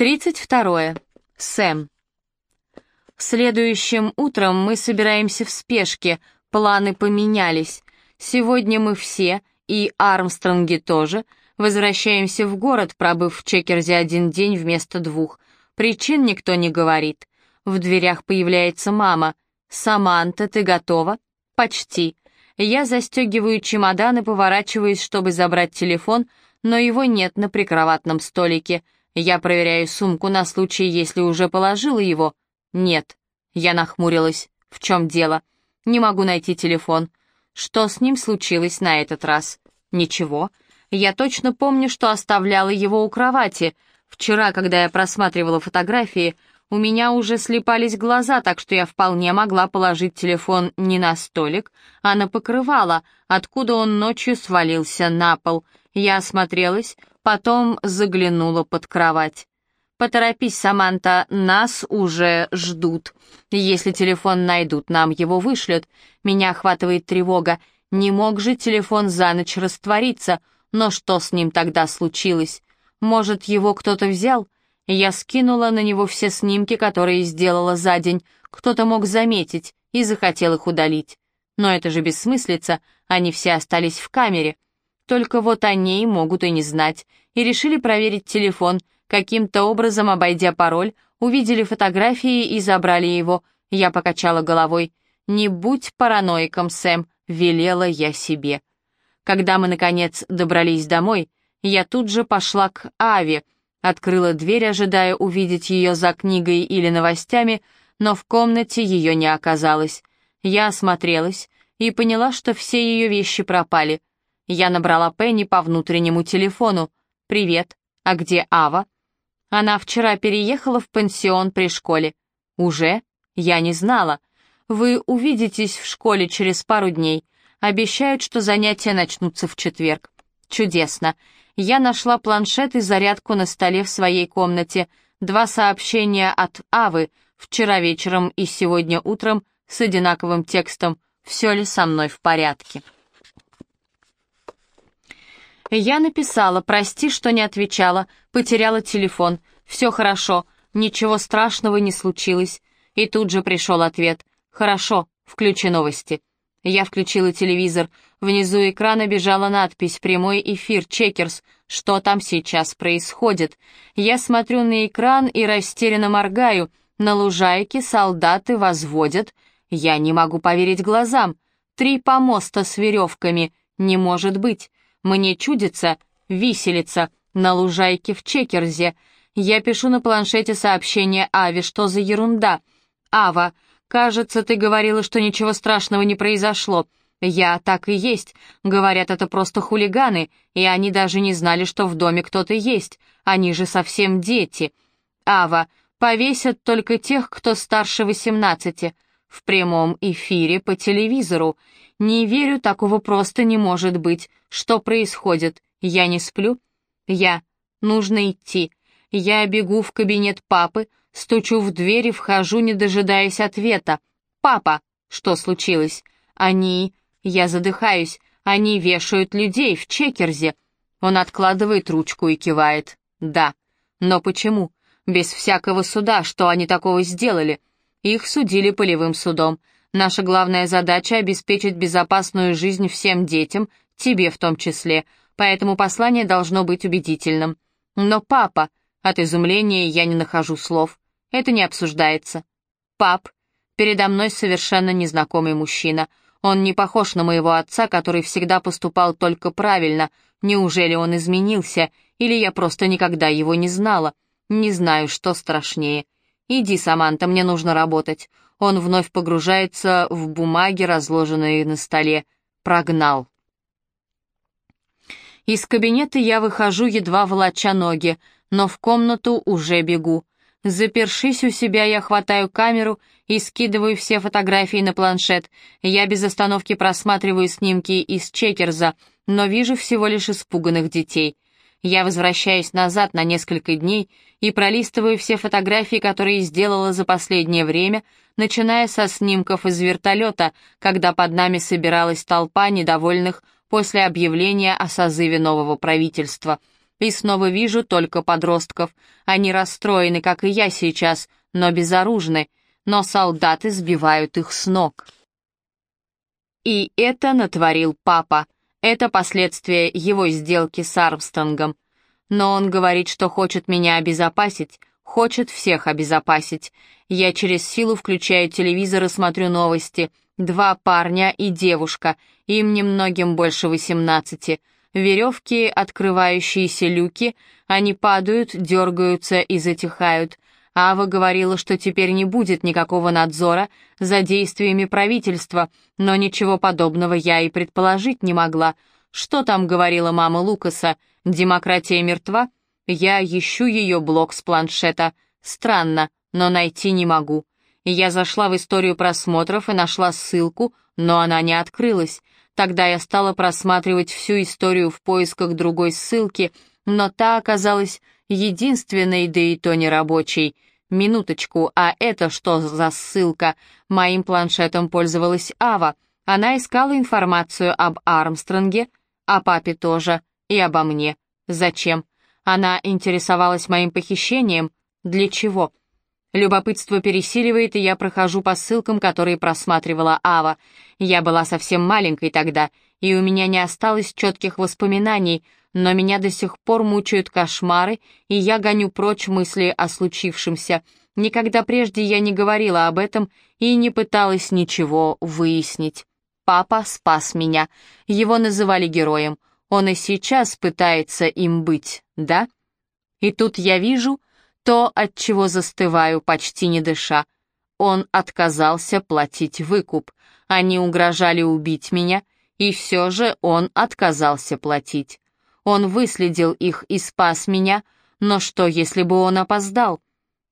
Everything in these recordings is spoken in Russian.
32. Сэм. Следующим утром мы собираемся в спешке, планы поменялись. Сегодня мы все, и Армстронги тоже, возвращаемся в город, пробыв в Чекерзе один день вместо двух. Причин никто не говорит. В дверях появляется мама. «Саманта, ты готова?» «Почти». Я застегиваю чемодан и поворачиваюсь, чтобы забрать телефон, но его нет на прикроватном столике. Я проверяю сумку на случай, если уже положила его. Нет. Я нахмурилась. В чем дело? Не могу найти телефон. Что с ним случилось на этот раз? Ничего. Я точно помню, что оставляла его у кровати. Вчера, когда я просматривала фотографии, у меня уже слепались глаза, так что я вполне могла положить телефон не на столик, а на покрывало, откуда он ночью свалился на пол. Я осмотрелась, потом заглянула под кровать. «Поторопись, Саманта, нас уже ждут. Если телефон найдут, нам его вышлют. Меня охватывает тревога. Не мог же телефон за ночь раствориться, но что с ним тогда случилось? Может, его кто-то взял? Я скинула на него все снимки, которые сделала за день. Кто-то мог заметить и захотел их удалить. Но это же бессмыслица, они все остались в камере. Только вот они могут и не знать. И решили проверить телефон, каким-то образом обойдя пароль, увидели фотографии и забрали его. Я покачала головой. «Не будь параноиком, Сэм», — велела я себе. Когда мы, наконец, добрались домой, я тут же пошла к Аве, открыла дверь, ожидая увидеть ее за книгой или новостями, но в комнате ее не оказалось. Я осмотрелась и поняла, что все ее вещи пропали. Я набрала Пенни по внутреннему телефону. «Привет. А где Ава?» «Она вчера переехала в пансион при школе». «Уже? Я не знала. Вы увидитесь в школе через пару дней. Обещают, что занятия начнутся в четверг». «Чудесно. Я нашла планшет и зарядку на столе в своей комнате. Два сообщения от Авы вчера вечером и сегодня утром с одинаковым текстом «Все ли со мной в порядке?» Я написала, прости, что не отвечала, потеряла телефон. Все хорошо, ничего страшного не случилось. И тут же пришел ответ. Хорошо, включи новости. Я включила телевизор. Внизу экрана бежала надпись «Прямой эфир, Чекерс». Что там сейчас происходит? Я смотрю на экран и растерянно моргаю. На лужайке солдаты возводят. Я не могу поверить глазам. Три помоста с веревками. Не может быть. Мне чудится виселица на лужайке в Чекерзе. Я пишу на планшете сообщение Аве, что за ерунда. Ава, кажется, ты говорила, что ничего страшного не произошло. Я так и есть. Говорят, это просто хулиганы, и они даже не знали, что в доме кто-то есть. Они же совсем дети. Ава, повесят только тех, кто старше восемнадцати. В прямом эфире по телевизору. Не верю, такого просто не может быть. Что происходит? Я не сплю? Я. Нужно идти. Я бегу в кабинет папы, стучу в дверь и вхожу, не дожидаясь ответа. «Папа!» Что случилось? Они... Я задыхаюсь. Они вешают людей в Чекерзе. Он откладывает ручку и кивает. «Да». «Но почему? Без всякого суда, что они такого сделали?» Их судили полевым судом. Наша главная задача — обеспечить безопасную жизнь всем детям, тебе в том числе, поэтому послание должно быть убедительным. Но папа... От изумления я не нахожу слов. Это не обсуждается. Пап, передо мной совершенно незнакомый мужчина. Он не похож на моего отца, который всегда поступал только правильно. Неужели он изменился, или я просто никогда его не знала? Не знаю, что страшнее. Иди, Саманта, мне нужно работать. Он вновь погружается в бумаги, разложенные на столе. Прогнал. Из кабинета я выхожу, едва волоча ноги, но в комнату уже бегу. Запершись у себя, я хватаю камеру и скидываю все фотографии на планшет. Я без остановки просматриваю снимки из Чекерза, но вижу всего лишь испуганных детей. Я возвращаюсь назад на несколько дней и пролистываю все фотографии, которые сделала за последнее время, начиная со снимков из вертолета, когда под нами собиралась толпа недовольных после объявления о созыве нового правительства. И снова вижу только подростков. Они расстроены, как и я сейчас, но безоружны. Но солдаты сбивают их с ног. И это натворил папа. Это последствия его сделки с Армстронгом. Но он говорит, что хочет меня обезопасить, хочет всех обезопасить. Я через силу включаю телевизор и смотрю новости. Два парня и девушка, им немногим больше восемнадцати. Веревки, открывающиеся люки, они падают, дергаются и затихают. Ава говорила, что теперь не будет никакого надзора за действиями правительства, но ничего подобного я и предположить не могла. Что там говорила мама Лукаса? Демократия мертва? Я ищу ее блок с планшета. Странно, но найти не могу. Я зашла в историю просмотров и нашла ссылку, но она не открылась. Тогда я стала просматривать всю историю в поисках другой ссылки, но та оказалась единственной, да и то не рабочей. Минуточку, а это что за ссылка? Моим планшетом пользовалась Ава. Она искала информацию об Армстронге, о папе тоже, и обо мне. Зачем? Она интересовалась моим похищением. Для чего? Любопытство пересиливает, и я прохожу по ссылкам, которые просматривала Ава. Я была совсем маленькой тогда, и у меня не осталось четких воспоминаний, но меня до сих пор мучают кошмары, и я гоню прочь мысли о случившемся. Никогда прежде я не говорила об этом и не пыталась ничего выяснить. Папа спас меня. Его называли героем. Он и сейчас пытается им быть, да? И тут я вижу то, от чего застываю, почти не дыша. Он отказался платить выкуп. Они угрожали убить меня, и все же он отказался платить. Он выследил их и спас меня, но что, если бы он опоздал?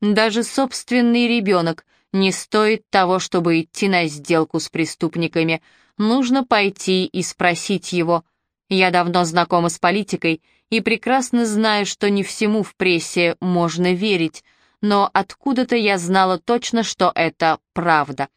Даже собственный ребенок не стоит того, чтобы идти на сделку с преступниками. Нужно пойти и спросить его. Я давно знакома с политикой и прекрасно знаю, что не всему в прессе можно верить, но откуда-то я знала точно, что это правда.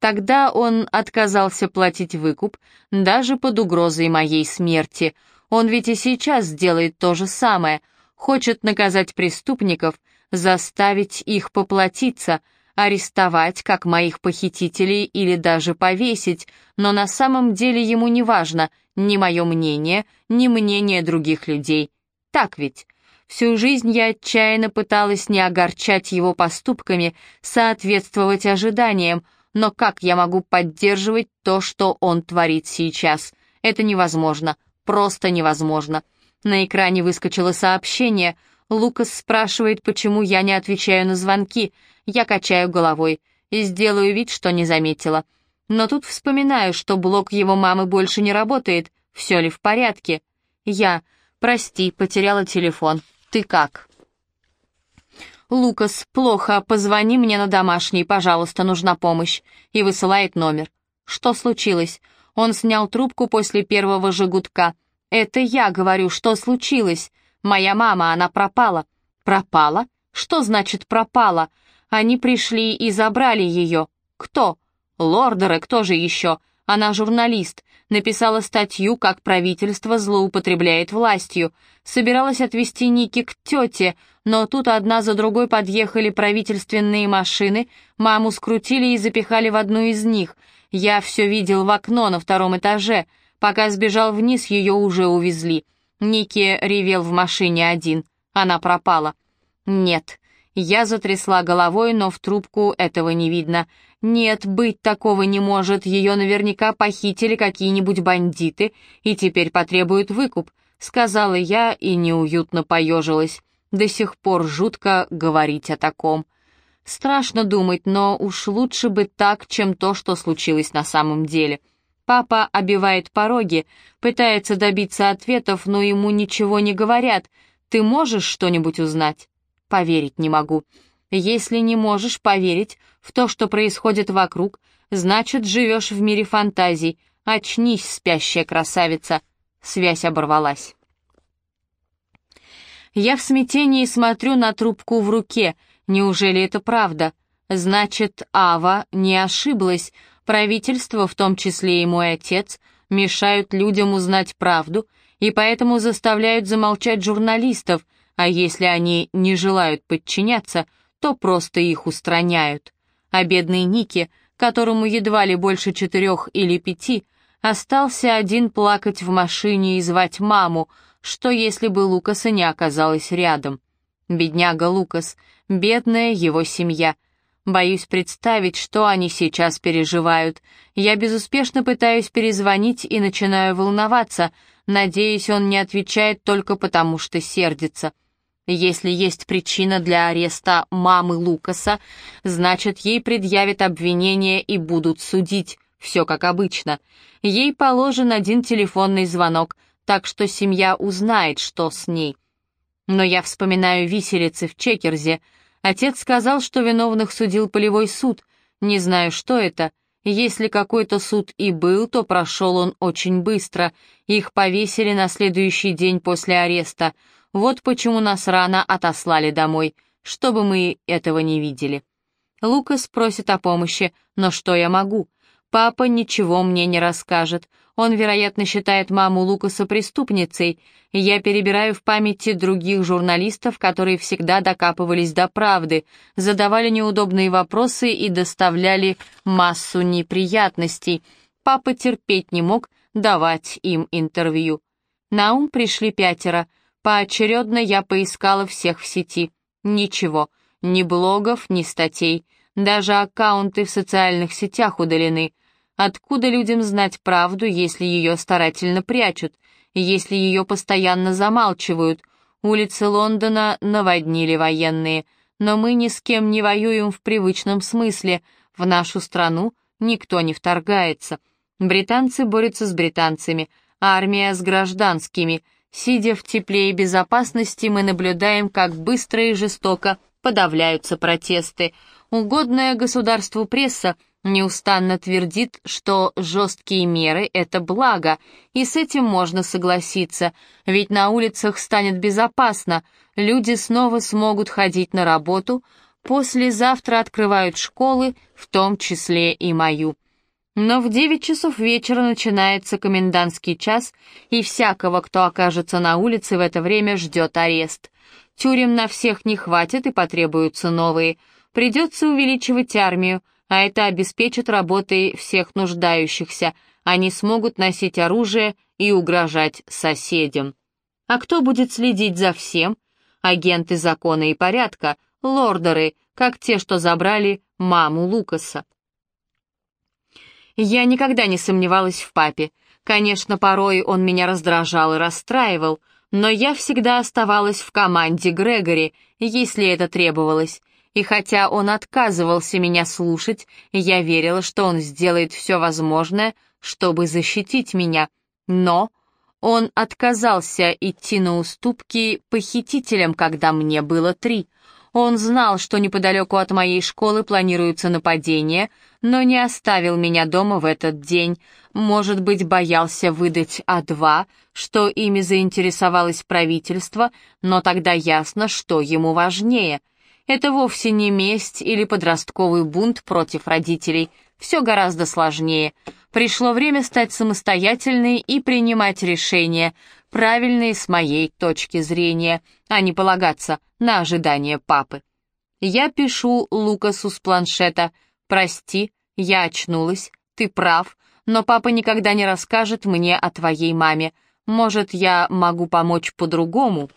Тогда он отказался платить выкуп, даже под угрозой моей смерти. Он ведь и сейчас делает то же самое, хочет наказать преступников, заставить их поплатиться, арестовать как моих похитителей или даже повесить, но на самом деле ему не важно ни мое мнение, ни мнение других людей. Так ведь? Всю жизнь я отчаянно пыталась не огорчать его поступками, соответствовать ожиданиям, но как я могу поддерживать то, что он творит сейчас? Это невозможно, просто невозможно. На экране выскочило сообщение. Лукас спрашивает, почему я не отвечаю на звонки. Я качаю головой и сделаю вид, что не заметила. Но тут вспоминаю, что блок его мамы больше не работает. Все ли в порядке? Я. Прости, потеряла телефон. Ты как? «Лукас, плохо, позвони мне на домашний, пожалуйста, нужна помощь», и высылает номер. Что случилось? Он снял трубку после первого же гудка. «Это я говорю, что случилось? Моя мама, она пропала». «Пропала? Что значит пропала? Они пришли и забрали ее. Кто? Лордеры, кто же еще? Она журналист, написала статью, как правительство злоупотребляет властью. Собиралась отвезти Ники к тете, но тут одна за другой подъехали правительственные машины, маму скрутили и запихали в одну из них. Я все видел в окно на втором этаже. Пока сбежал вниз, ее уже увезли. Ники ревел в машине один. Она пропала. Нет, я затрясла головой, но в трубку этого не видно. Нет, быть такого не может, ее наверняка похитили какие-нибудь бандиты и теперь потребуют выкуп, сказала я и неуютно поежилась. До сих пор жутко говорить о таком. Страшно думать, но уж лучше бы так, чем то, что случилось на самом деле. Папа обивает пороги, пытается добиться ответов, но ему ничего не говорят. Ты можешь что-нибудь узнать? Поверить не могу. Если не можешь поверить в то, что происходит вокруг, значит, живешь в мире фантазий. Очнись, спящая красавица. Связь оборвалась. Я в смятении смотрю на трубку в руке. Неужели это правда? Значит, Ава не ошиблась. Правительство, в том числе и мой отец, мешают людям узнать правду, и поэтому заставляют замолчать журналистов, а если они не желают подчиняться, то просто их устраняют. А бедный Ники, которому едва ли больше четырех или пяти, остался один плакать в машине и звать маму, что если бы Лукаса не оказалось рядом. Бедняга Лукас, бедная его семья. Боюсь представить, что они сейчас переживают. Я безуспешно пытаюсь перезвонить и начинаю волноваться. Надеюсь, он не отвечает только потому, что сердится. Если есть причина для ареста мамы Лукаса, значит, ей предъявят обвинение и будут судить. Все как обычно. Ей положен один телефонный звонок, так что семья узнает, что с ней. Но я вспоминаю виселицы в Чекерзе. Отец сказал, что виновных судил полевой суд. Не знаю, что это. Если какой-то суд и был, то прошел он очень быстро. Их повесили на следующий день после ареста. Вот почему нас рано отослали домой, чтобы мы этого не видели. Лукас просит о помощи, но что я могу? Папа ничего мне не расскажет. Он, вероятно, считает маму Лукаса преступницей. Я перебираю в памяти других журналистов, которые всегда докапывались до правды, задавали неудобные вопросы и доставляли массу неприятностей. Папа терпеть не мог давать им интервью. На ум пришли пятеро. Поочередно я поискала всех в сети. Ничего, ни блогов, ни статей. Даже аккаунты в социальных сетях удалены. Откуда людям знать правду, если ее старательно прячут, если ее постоянно замалчивают? Улицы Лондона наводнили военные, но мы ни с кем не воюем в привычном смысле. В нашу страну никто не вторгается. Британцы борются с британцами, армия с гражданскими. Сидя в тепле и безопасности, мы наблюдаем, как быстро и жестоко подавляются протесты. Угодная государству пресса — неустанно твердит, что жесткие меры — это благо, и с этим можно согласиться, ведь на улицах станет безопасно, люди снова смогут ходить на работу, послезавтра открывают школы, в том числе и мою. Но в девять часов вечера начинается комендантский час, и всякого, кто окажется на улице в это время, ждет арест. Тюрем на всех не хватит и потребуются новые. Придется увеличивать армию, а это обеспечит работой всех нуждающихся. Они смогут носить оружие и угрожать соседям. А кто будет следить за всем? Агенты закона и порядка, лордеры, как те, что забрали маму Лукаса. Я никогда не сомневалась в папе. Конечно, порой он меня раздражал и расстраивал, но я всегда оставалась в команде Грегори, если это требовалось и хотя он отказывался меня слушать, я верила, что он сделает все возможное, чтобы защитить меня. Но он отказался идти на уступки похитителям, когда мне было три. Он знал, что неподалеку от моей школы планируется нападение, но не оставил меня дома в этот день. Может быть, боялся выдать А2, что ими заинтересовалось правительство, но тогда ясно, что ему важнее — это вовсе не месть или подростковый бунт против родителей. Все гораздо сложнее. Пришло время стать самостоятельной и принимать решения, правильные с моей точки зрения, а не полагаться на ожидания папы. Я пишу Лукасу с планшета «Прости, я очнулась, ты прав, но папа никогда не расскажет мне о твоей маме. Может, я могу помочь по-другому?»